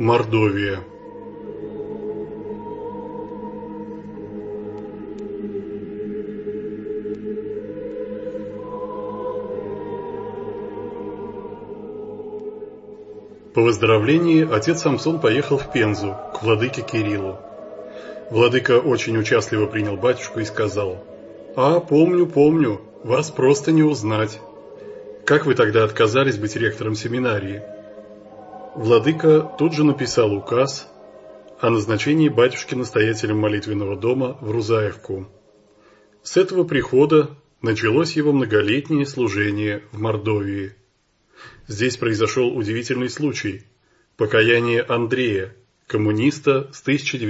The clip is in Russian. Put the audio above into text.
Мордовия По выздоровлении отец Самсон поехал в Пензу, к владыке Кириллу. Владыка очень участливо принял батюшку и сказал, «А, помню, помню, вас просто не узнать. Как вы тогда отказались быть ректором семинарии?» Владыка тут же написал указ о назначении батюшки настоятелем молитвенного дома в Рузаевку. С этого прихода началось его многолетнее служение в Мордовии. Здесь произошел удивительный случай – покаяние Андрея, коммуниста с 1900